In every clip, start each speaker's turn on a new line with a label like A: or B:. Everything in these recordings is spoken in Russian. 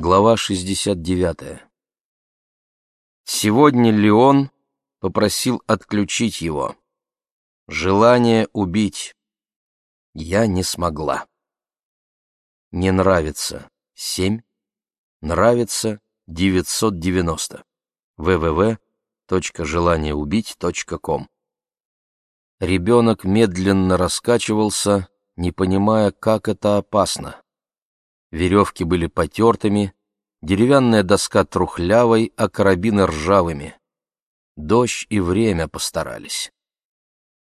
A: Глава 69. Сегодня Леон попросил отключить его. Желание убить. Я не смогла. Не нравится. 7. Нравится 990. www.желаниеубить.ком Ребенок медленно раскачивался, не понимая, как это опасно. Веревки были потертыми, деревянная доска трухлявой, а карабины ржавыми. Дождь и время постарались.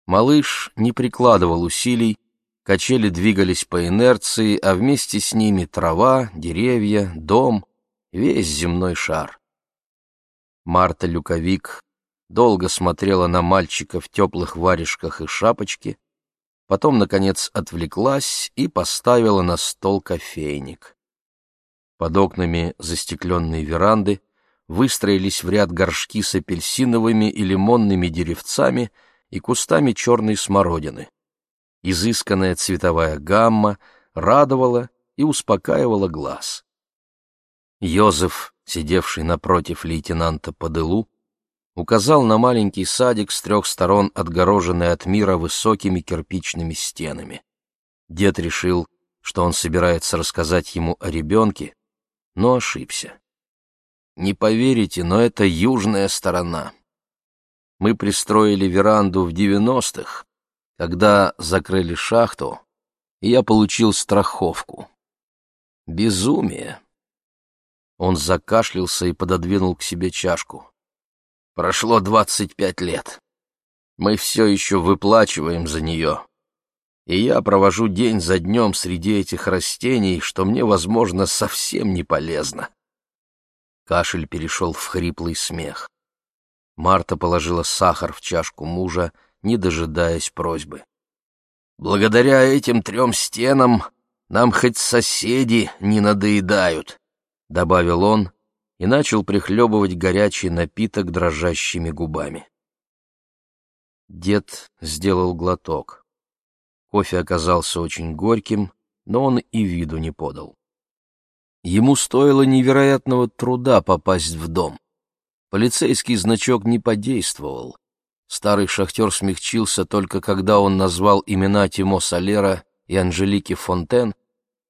A: Малыш не прикладывал усилий, качели двигались по инерции, а вместе с ними трава, деревья, дом, весь земной шар. Марта Люковик долго смотрела на мальчика в теплых варежках и шапочке, потом, наконец, отвлеклась и поставила на стол кофейник. Под окнами застекленной веранды выстроились в ряд горшки с апельсиновыми и лимонными деревцами и кустами черной смородины. Изысканная цветовая гамма радовала и успокаивала глаз. Йозеф, сидевший напротив лейтенанта по дылу, указал на маленький садик с трех сторон, отгороженный от мира высокими кирпичными стенами. Дед решил, что он собирается рассказать ему о ребенке, но ошибся. Не поверите, но это южная сторона. Мы пристроили веранду в девяностых, когда закрыли шахту, и я получил страховку. Безумие. Он закашлялся и пододвинул к себе чашку. Прошло двадцать пять лет. Мы все еще выплачиваем за нее. И я провожу день за днем среди этих растений, что мне, возможно, совсем не полезно. Кашель перешел в хриплый смех. Марта положила сахар в чашку мужа, не дожидаясь просьбы. «Благодаря этим трем стенам нам хоть соседи не надоедают», — добавил он, и начал прихлебывать горячий напиток дрожащими губами. Дед сделал глоток. Кофе оказался очень горьким, но он и виду не подал. Ему стоило невероятного труда попасть в дом. Полицейский значок не подействовал. Старый шахтер смягчился только когда он назвал имена Тимо Солера и Анжелики Фонтен,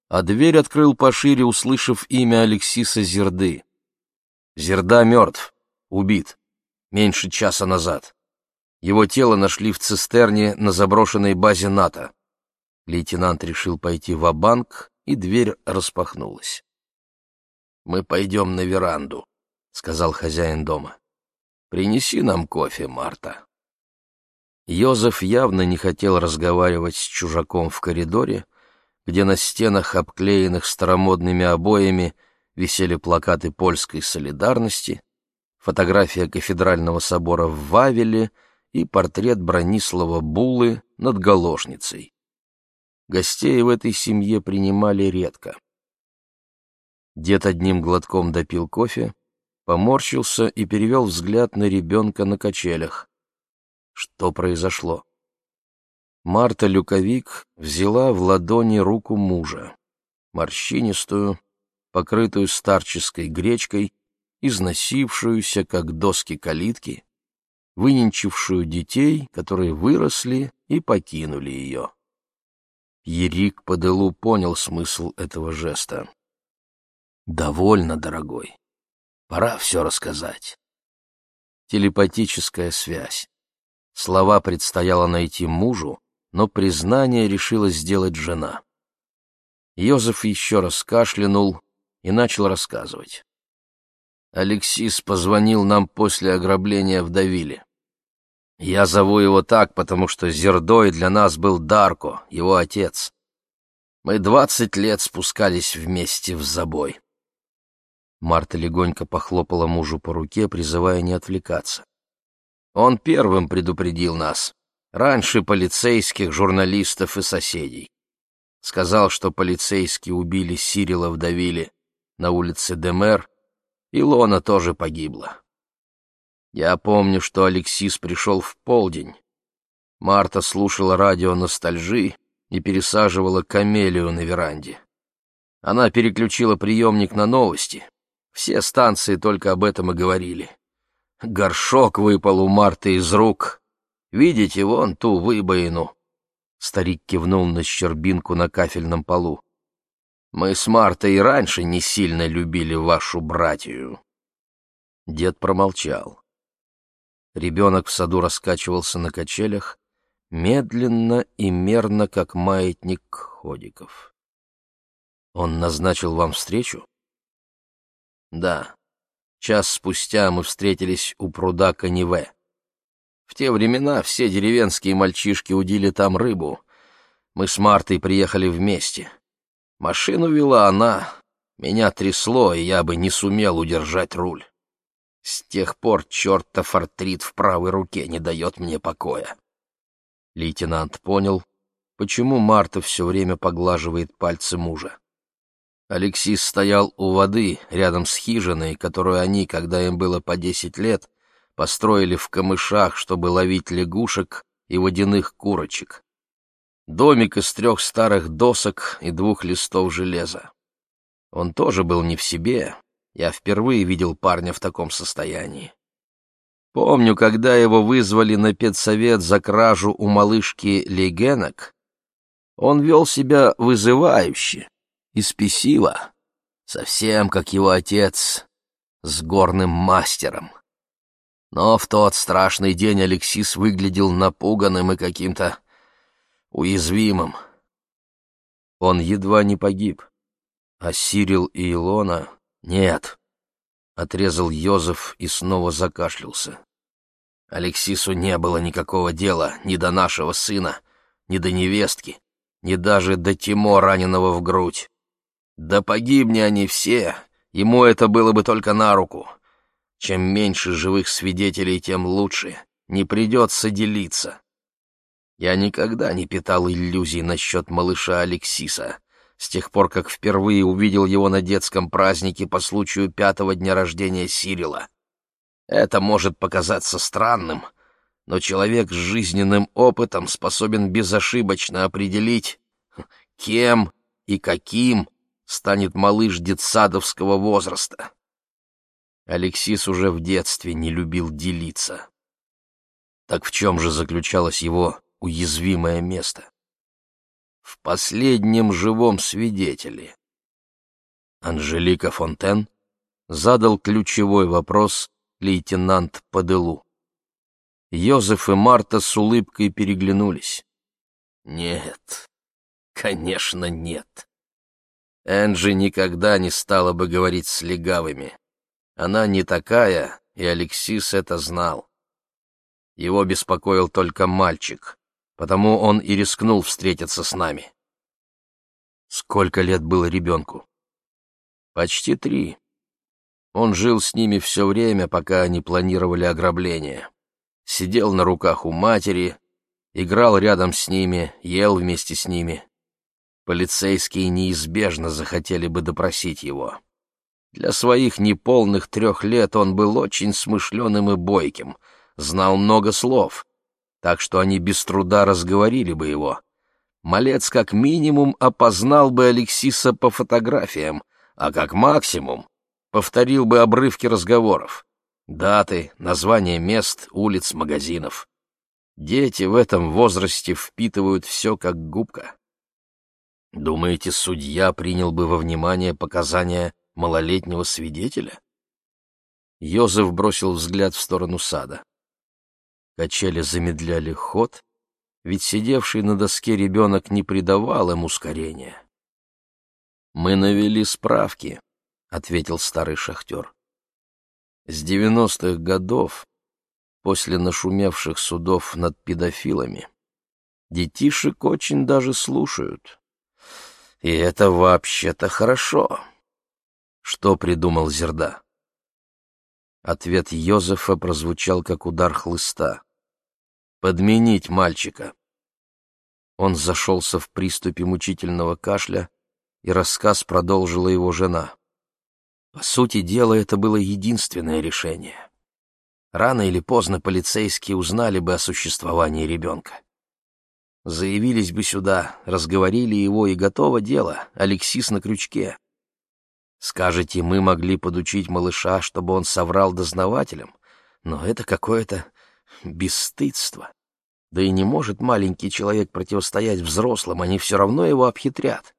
A: а дверь открыл пошире, услышав имя Алексиса Зерды. Зерда мертв, убит, меньше часа назад. Его тело нашли в цистерне на заброшенной базе НАТО. Лейтенант решил пойти в банк и дверь распахнулась. «Мы пойдем на веранду», — сказал хозяин дома. «Принеси нам кофе, Марта». Йозеф явно не хотел разговаривать с чужаком в коридоре, где на стенах, обклеенных старомодными обоями, висели плакаты польской солидарности, фотография кафедрального собора в Вавеле и портрет Бронислава Булы над галошницей. Гостей в этой семье принимали редко. Дед одним глотком допил кофе, поморщился и перевел взгляд на ребенка на качелях. Что произошло? Марта Люковик взяла в ладони руку мужа, морщинистую, покрытую старческой гречкой, износившуюся, как доски калитки, выненчившую детей, которые выросли и покинули ее. Ерик по делу понял смысл этого жеста. «Довольно, дорогой. Пора все рассказать». Телепатическая связь. Слова предстояло найти мужу, но признание решила сделать жена. Йозеф еще раз кашлянул, и начал рассказывать. Алексис позвонил нам после ограбления в Давиле. Я зову его так, потому что Зердой для нас был Дарко, его отец. Мы двадцать лет спускались вместе в забой. Марта легонько похлопала мужу по руке, призывая не отвлекаться. Он первым предупредил нас, раньше полицейских, журналистов и соседей. Сказал, что полицейские убили Сирила в Давиле, на улице Демер, и Лона тоже погибла. Я помню, что Алексис пришел в полдень. Марта слушала радио ностальжи и пересаживала камелию на веранде. Она переключила приемник на новости. Все станции только об этом и говорили. Горшок выпал у Марты из рук. Видите, вон ту выбоину. Старик кивнул на щербинку на кафельном полу. Мы с Мартой и раньше не сильно любили вашу братью. Дед промолчал. Ребенок в саду раскачивался на качелях, медленно и мерно, как маятник ходиков. Он назначил вам встречу? Да. Час спустя мы встретились у пруда Каневе. В те времена все деревенские мальчишки удили там рыбу. Мы с Мартой приехали вместе. Машину вела она. Меня трясло, и я бы не сумел удержать руль. С тех пор чертов артрит в правой руке не дает мне покоя. Лейтенант понял, почему Марта все время поглаживает пальцы мужа. Алексис стоял у воды, рядом с хижиной, которую они, когда им было по десять лет, построили в камышах, чтобы ловить лягушек и водяных курочек. Домик из трех старых досок и двух листов железа. Он тоже был не в себе. Я впервые видел парня в таком состоянии. Помню, когда его вызвали на педсовет за кражу у малышки Легенок, он вел себя вызывающе, и спесиво, совсем как его отец с горным мастером. Но в тот страшный день Алексис выглядел напуганным и каким-то уязвимым. Он едва не погиб, а Сирил и Илона — нет. Отрезал Йозеф и снова закашлялся. Алексису не было никакого дела ни до нашего сына, ни до невестки, ни даже до Тимо, раненого в грудь. Да погибни они все, ему это было бы только на руку. Чем меньше живых свидетелей, тем лучше. Не придется делиться. Я никогда не питал иллюзий насчет малыша Алексиса. С тех пор, как впервые увидел его на детском празднике по случаю пятого дня рождения Сирила. Это может показаться странным, но человек с жизненным опытом способен безошибочно определить, кем и каким станет малыш детсадовского возраста. Алексис уже в детстве не любил делиться. Так в чем же заключалось его уязвимое место? В последнем живом свидетеле. Анжелика Фонтен задал ключевой вопрос лейтенант Паделу. Йозеф и Марта с улыбкой переглянулись. Нет, конечно, нет. Энджи никогда не стала бы говорить с легавыми. Она не такая, и Алексис это знал. Его беспокоил только мальчик, потому он и рискнул встретиться с нами. Сколько лет было ребенку? Почти три. Он жил с ними все время, пока они планировали ограбление. Сидел на руках у матери, играл рядом с ними, ел вместе с ними. Полицейские неизбежно захотели бы допросить его. Для своих неполных трех лет он был очень смышленым и бойким, знал много слов, так что они без труда разговорили бы его. Малец как минимум опознал бы Алексиса по фотографиям, а как максимум повторил бы обрывки разговоров. Даты, названия мест, улиц, магазинов. Дети в этом возрасте впитывают все как губка. Думаете, судья принял бы во внимание показания малолетнего свидетеля? Йозеф бросил взгляд в сторону сада. Качели замедляли ход, ведь сидевший на доске ребенок не придавал им ускорения. «Мы навели справки», — ответил старый шахтер. «С девяностых годов, после нашумевших судов над педофилами, детишек очень даже слушают. И это вообще-то хорошо. Что придумал Зерда? Ответ Йозефа прозвучал как удар хлыста. Подменить мальчика. Он зашелся в приступе мучительного кашля, и рассказ продолжила его жена. По сути дела, это было единственное решение. Рано или поздно полицейские узнали бы о существовании ребенка. Заявились бы сюда, разговорили его, и готово дело, Алексис на крючке. Скажете, мы могли подучить малыша, чтобы он соврал дознавателям, но это какое-то бесстыдство. Да и не может маленький человек противостоять взрослым, они все равно его обхитрят.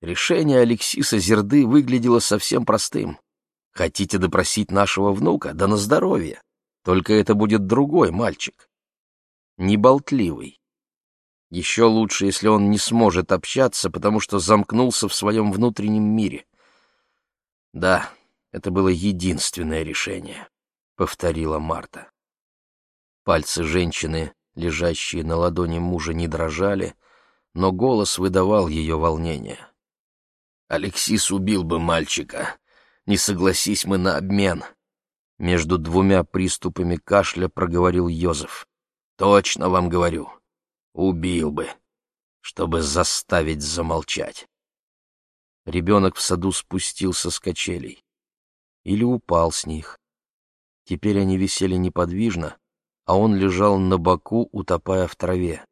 A: Решение Алексиса Зерды выглядело совсем простым. Хотите допросить нашего внука? Да на здоровье. Только это будет другой мальчик. Неболтливый. Еще лучше, если он не сможет общаться, потому что замкнулся в своем внутреннем мире. Да, это было единственное решение, — повторила Марта. Пальцы женщины, лежащие на ладони мужа, не дрожали, но голос выдавал ее волнение. Алексис убил бы мальчика. Не согласись мы на обмен. Между двумя приступами кашля проговорил Йозеф. Точно вам говорю. Убил бы, чтобы заставить замолчать. Ребенок в саду спустился с качелей. Или упал с них. Теперь они висели неподвижно, а он лежал на боку, утопая в траве.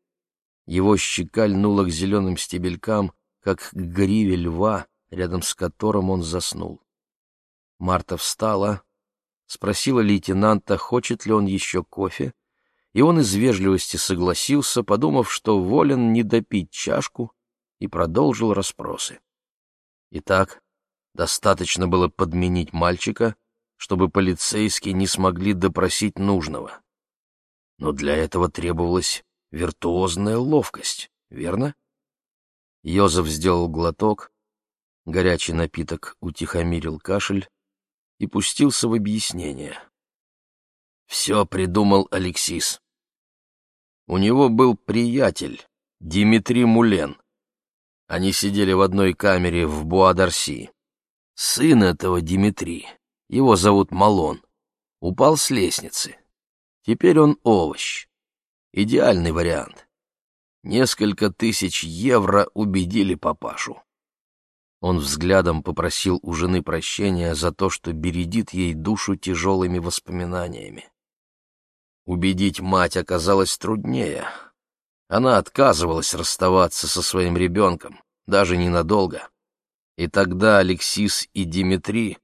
A: Его щека льнула к зеленым стебелькам, как к гриве льва, рядом с которым он заснул. Марта встала, спросила лейтенанта, хочет ли он еще кофе, и он из вежливости согласился, подумав, что волен не допить чашку, и продолжил расспросы. Итак, достаточно было подменить мальчика, чтобы полицейские не смогли допросить нужного. Но для этого требовалась виртуозная ловкость, верно? Йозеф сделал глоток, горячий напиток утихомирил кашель и пустился в объяснение. Все придумал Алексис. У него был приятель, Димитрий Мулен. Они сидели в одной камере в Буадарси. Сын этого Димитрий, его зовут Малон, упал с лестницы. Теперь он овощ. Идеальный вариант. Несколько тысяч евро убедили папашу. Он взглядом попросил у жены прощения за то, что бередит ей душу тяжелыми воспоминаниями. Убедить мать оказалось труднее. Она отказывалась расставаться со своим ребенком, даже ненадолго. И тогда Алексис и Димитри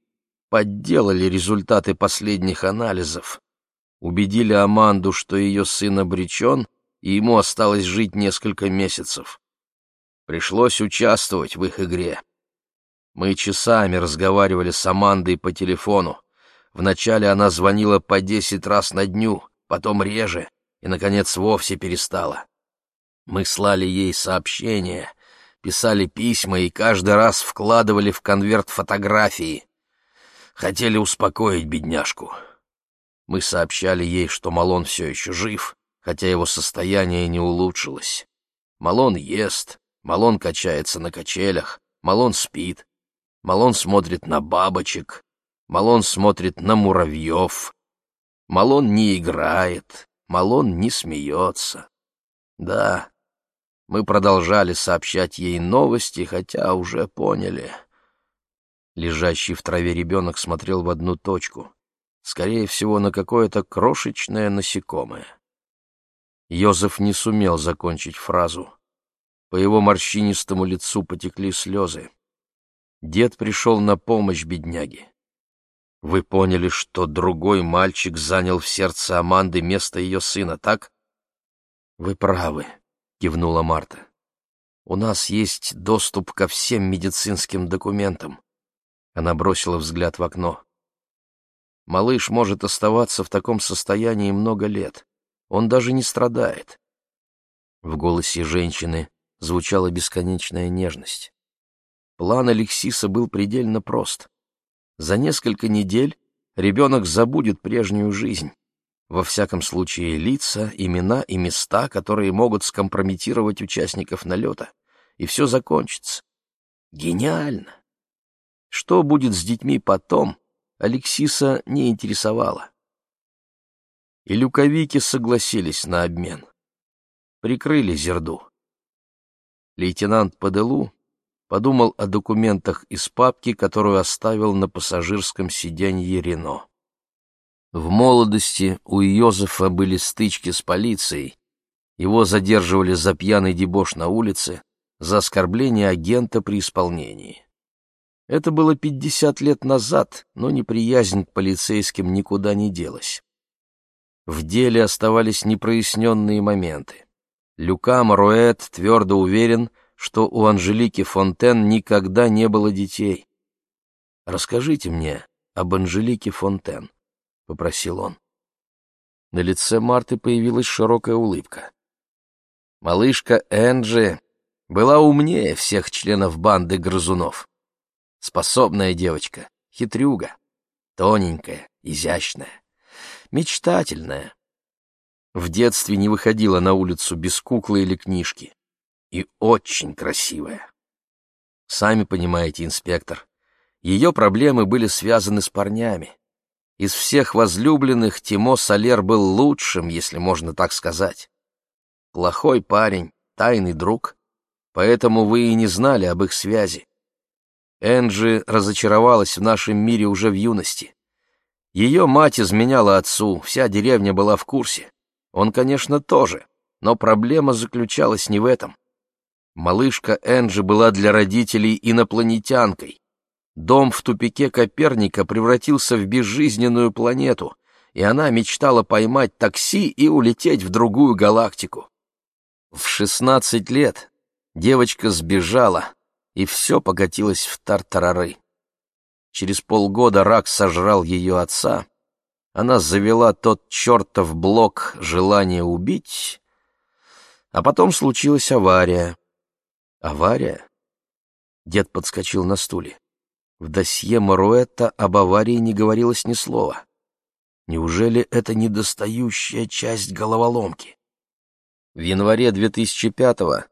A: подделали результаты последних анализов, убедили Аманду, что ее сын обречен, и ему осталось жить несколько месяцев. Пришлось участвовать в их игре. Мы часами разговаривали с Амандой по телефону. Вначале она звонила по десять раз на дню, потом реже, и, наконец, вовсе перестала. Мы слали ей сообщения, писали письма и каждый раз вкладывали в конверт фотографии. Хотели успокоить бедняжку. Мы сообщали ей, что Малон все еще жив, хотя его состояние не улучшилось. Малон ест, Малон качается на качелях, Малон спит, Малон смотрит на бабочек, Малон смотрит на муравьев, Малон не играет, Малон не смеется. Да, мы продолжали сообщать ей новости, хотя уже поняли. Лежащий в траве ребенок смотрел в одну точку скорее всего, на какое-то крошечное насекомое. Йозеф не сумел закончить фразу. По его морщинистому лицу потекли слезы. Дед пришел на помощь бедняге. Вы поняли, что другой мальчик занял в сердце Аманды место ее сына, так? Вы правы, кивнула Марта. У нас есть доступ ко всем медицинским документам. Она бросила взгляд в окно. Малыш может оставаться в таком состоянии много лет. Он даже не страдает. В голосе женщины звучала бесконечная нежность. План Алексиса был предельно прост. За несколько недель ребенок забудет прежнюю жизнь. Во всяком случае, лица, имена и места, которые могут скомпрометировать участников налета. И все закончится. Гениально! Что будет с детьми потом, Алексиса не интересовало. И люковики согласились на обмен. Прикрыли Зерду. Лейтенант Паделу подумал о документах из папки, которую оставил на пассажирском сиденье Рено. В молодости у Йозефа были стычки с полицией, Его задерживали за пьяный дебош на улице, за оскорбление агента при исполнении. Это было пятьдесят лет назад, но неприязнь к полицейским никуда не делась. В деле оставались непроясненные моменты. Люка Маруэт твердо уверен, что у Анжелики Фонтен никогда не было детей. «Расскажите мне об Анжелике Фонтен», — попросил он. На лице Марты появилась широкая улыбка. Малышка Энджи была умнее всех членов банды грызунов. Способная девочка, хитрюга, тоненькая, изящная, мечтательная. В детстве не выходила на улицу без куклы или книжки. И очень красивая. Сами понимаете, инспектор, ее проблемы были связаны с парнями. Из всех возлюбленных Тимо Солер был лучшим, если можно так сказать. Плохой парень, тайный друг, поэтому вы и не знали об их связи. Энджи разочаровалась в нашем мире уже в юности. Ее мать изменяла отцу, вся деревня была в курсе. Он, конечно, тоже, но проблема заключалась не в этом. Малышка Энджи была для родителей инопланетянкой. Дом в тупике Коперника превратился в безжизненную планету, и она мечтала поймать такси и улететь в другую галактику. В шестнадцать лет девочка сбежала, и все покатилось в тартарары. Через полгода рак сожрал ее отца. Она завела тот чертов блок желания убить, а потом случилась авария. Авария? Дед подскочил на стуле. В досье Моруэтта об аварии не говорилось ни слова. Неужели это недостающая часть головоломки? В январе 2005-го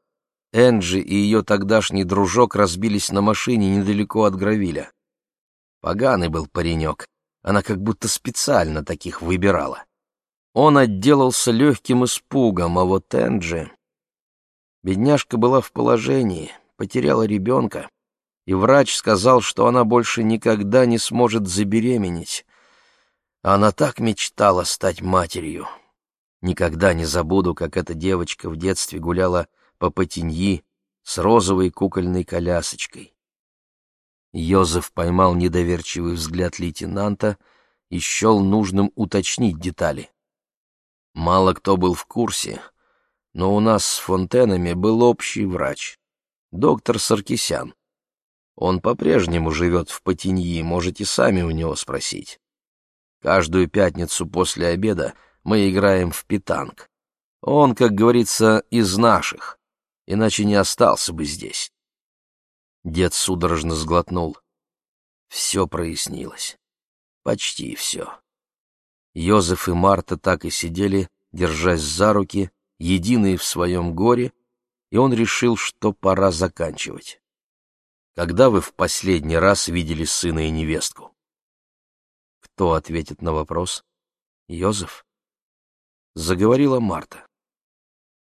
A: Энджи и ее тогдашний дружок разбились на машине недалеко от Гравиля. Поганый был паренек, она как будто специально таких выбирала. Он отделался легким испугом, а вот Энджи... Бедняжка была в положении, потеряла ребенка, и врач сказал, что она больше никогда не сможет забеременеть. Она так мечтала стать матерью. Никогда не забуду, как эта девочка в детстве гуляла по Патиньи с розовой кукольной колясочкой. Йозеф поймал недоверчивый взгляд лейтенанта и счел нужным уточнить детали. Мало кто был в курсе, но у нас с Фонтенами был общий врач, доктор Саркисян. Он по-прежнему живет в Патиньи, можете сами у него спросить. Каждую пятницу после обеда мы играем в питанг. Он, как говорится, из наших, иначе не остался бы здесь. Дед судорожно сглотнул. Все прояснилось. Почти все. Йозеф и Марта так и сидели, держась за руки, единые в своем горе, и он решил, что пора заканчивать. Когда вы в последний раз видели сына и невестку? Кто ответит на вопрос? Йозеф? заговорила Марта.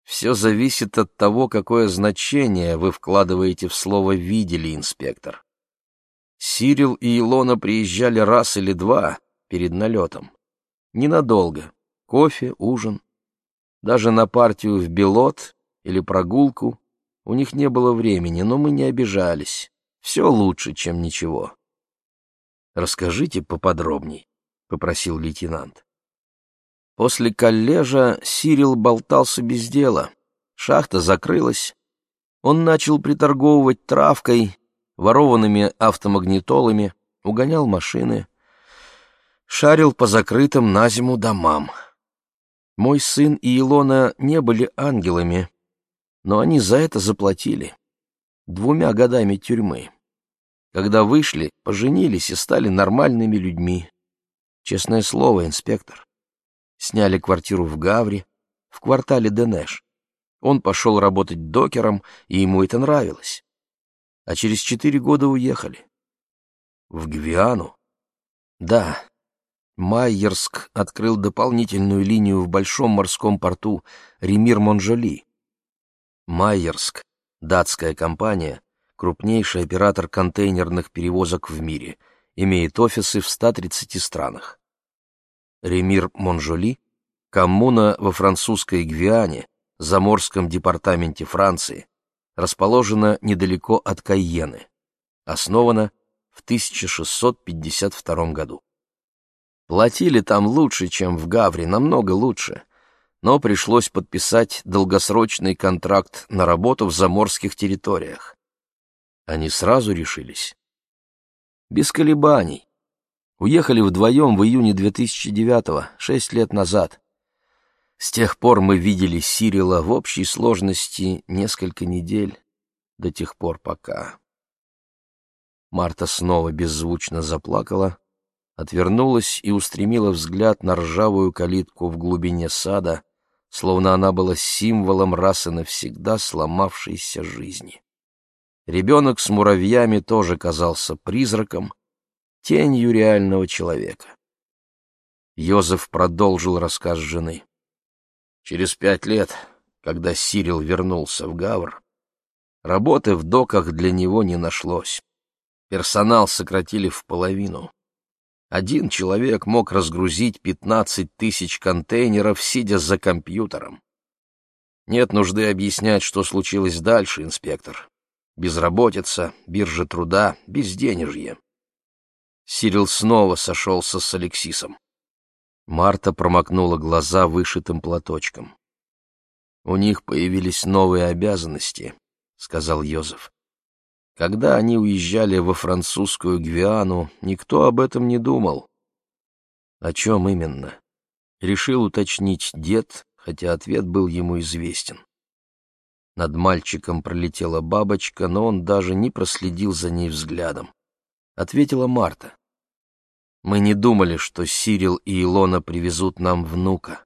A: Все зависит от того, какое значение вы вкладываете в слово «видели», инспектор. Сирил и Илона приезжали раз или два перед налетом. Ненадолго. Кофе, ужин. Даже на партию в Белот или прогулку у них не было времени, но мы не обижались. Все лучше, чем ничего. «Расскажите поподробней», — попросил лейтенант. После коллежа Сирил болтался без дела. Шахта закрылась. Он начал приторговывать травкой, ворованными автомагнитолами, угонял машины, шарил по закрытым на зиму домам. Мой сын и Илона не были ангелами, но они за это заплатили. Двумя годами тюрьмы. Когда вышли, поженились и стали нормальными людьми. Честное слово, инспектор. Сняли квартиру в Гавре, в квартале Денеш. Он пошел работать докером, и ему это нравилось. А через четыре года уехали. В Гвиану? Да. Майерск открыл дополнительную линию в большом морском порту Ремир-Монжоли. Майерск, датская компания, крупнейший оператор контейнерных перевозок в мире, имеет офисы в 130 странах. Ремир Монжоли, коммуна во французской Гвиане, заморском департаменте Франции, расположена недалеко от Кайены. Основана в 1652 году. Платили там лучше, чем в Гавре, намного лучше, но пришлось подписать долгосрочный контракт на работу в заморских территориях. Они сразу решились. Без колебаний. Уехали вдвоем в июне 2009-го, шесть лет назад. С тех пор мы видели Сирила в общей сложности несколько недель, до тех пор пока... Марта снова беззвучно заплакала, отвернулась и устремила взгляд на ржавую калитку в глубине сада, словно она была символом раз и навсегда сломавшейся жизни. Ребенок с муравьями тоже казался призраком, тенью реального человека. Йозеф продолжил рассказ жены. Через пять лет, когда Сирил вернулся в Гавр, работы в доках для него не нашлось. Персонал сократили в половину. Один человек мог разгрузить 15 тысяч контейнеров, сидя за компьютером. Нет нужды объяснять, что случилось дальше, инспектор. Безработица, биржа труда, безденежье. Сирил снова сошелся с Алексисом. Марта промокнула глаза вышитым платочком. «У них появились новые обязанности», — сказал Йозеф. Когда они уезжали во французскую Гвиану, никто об этом не думал. О чем именно? Решил уточнить дед, хотя ответ был ему известен. Над мальчиком пролетела бабочка, но он даже не проследил за ней взглядом. Ответила Марта. Мы не думали, что Сирил и Илона привезут нам внука.